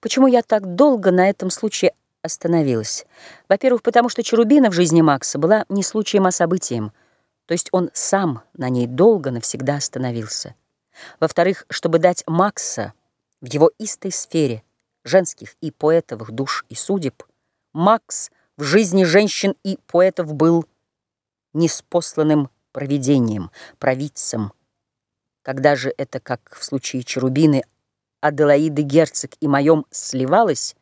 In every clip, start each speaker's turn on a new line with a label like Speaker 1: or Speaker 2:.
Speaker 1: Почему я так долго на этом случае остановилась? Во-первых, потому что Черубина в жизни Макса была не случаем, а событием, то есть он сам на ней долго навсегда остановился. Во-вторых, чтобы дать Макса в его истой сфере женских и поэтовых душ и судеб, Макс в жизни женщин и поэтов был неспосланным провидением, провидцем. Когда же это, как в случае Черубины, Аделаиды Герцог и моем сливалось,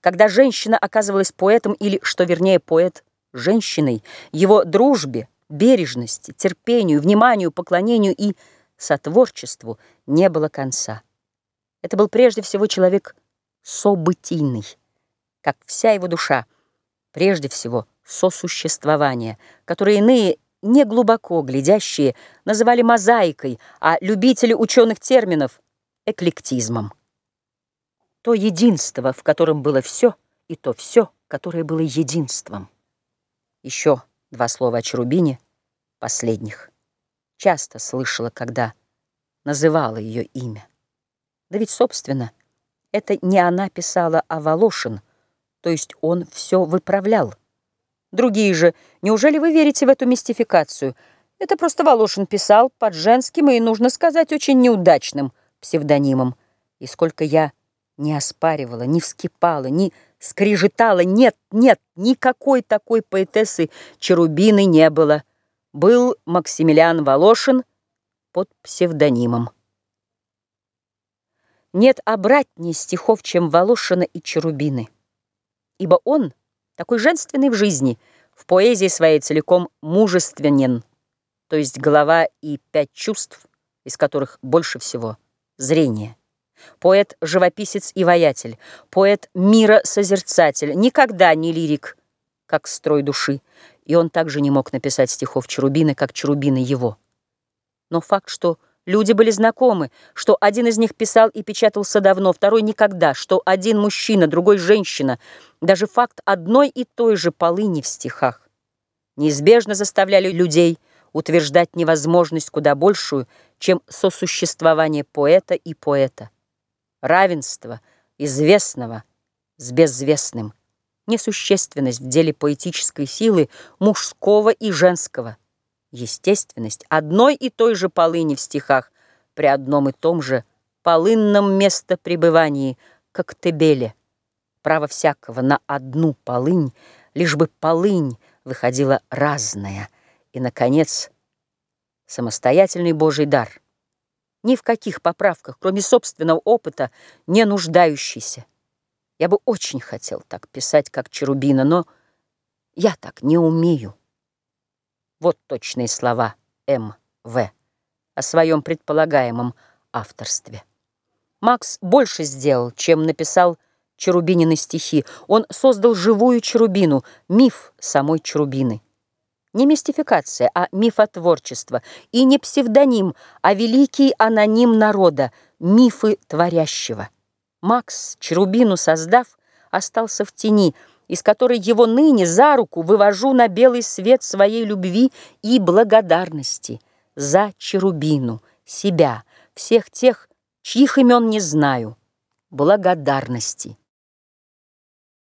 Speaker 1: когда женщина оказывалась поэтом или, что вернее, поэт женщиной, его дружбе, бережности, терпению, вниманию, поклонению и сотворчеству не было конца. Это был прежде всего человек событийный, как вся его душа, прежде всего сосуществование, которое иные, не глубоко глядящие, называли мозаикой, а любители ученых терминов — эклектизмом. То единство, в котором было все, и то все, которое было единством. Еще два слова о Черубине, последних. Часто слышала, когда называла ее имя. Да ведь, собственно, это не она писала, а Волошин, то есть он все выправлял. Другие же, неужели вы верите в эту мистификацию? Это просто Волошин писал под женским и, нужно сказать, очень неудачным псевдонимом. И сколько я не оспаривала, не вскипала, не скрежетала, нет, нет, никакой такой поэтессы Черубины не было. Был Максимилиан Волошин под псевдонимом. Нет обратнее стихов, чем Волошина и Черубины, ибо он — такой женственный в жизни, в поэзии своей целиком мужественен, то есть голова и пять чувств, из которых больше всего зрение. Поэт — живописец и воятель, поэт — мира-созерцатель, никогда не лирик, как строй души, и он также не мог написать стихов Черубины, как Черубины его. Но факт, что Люди были знакомы, что один из них писал и печатался давно, второй никогда, что один мужчина, другой женщина, даже факт одной и той же полыни в стихах, неизбежно заставляли людей утверждать невозможность куда большую, чем сосуществование поэта и поэта. Равенство известного с безвестным, несущественность в деле поэтической силы мужского и женского – естественность одной и той же полыни в стихах при одном и том же полынном местопребывании, как Тебеле. Право всякого на одну полынь, лишь бы полынь выходила разная. И, наконец, самостоятельный Божий дар, ни в каких поправках, кроме собственного опыта, не нуждающийся. Я бы очень хотел так писать, как Черубина, но я так не умею. Вот точные слова М.В. о своем предполагаемом авторстве. Макс больше сделал, чем написал Черубинины стихи. Он создал живую Черубину, миф самой Черубины. Не мистификация, а мифотворчество. И не псевдоним, а великий аноним народа, мифы творящего. Макс, Черубину создав, остался в тени – из которой его ныне за руку вывожу на белый свет своей любви и благодарности за Черубину, себя, всех тех, чьих имен не знаю, благодарности.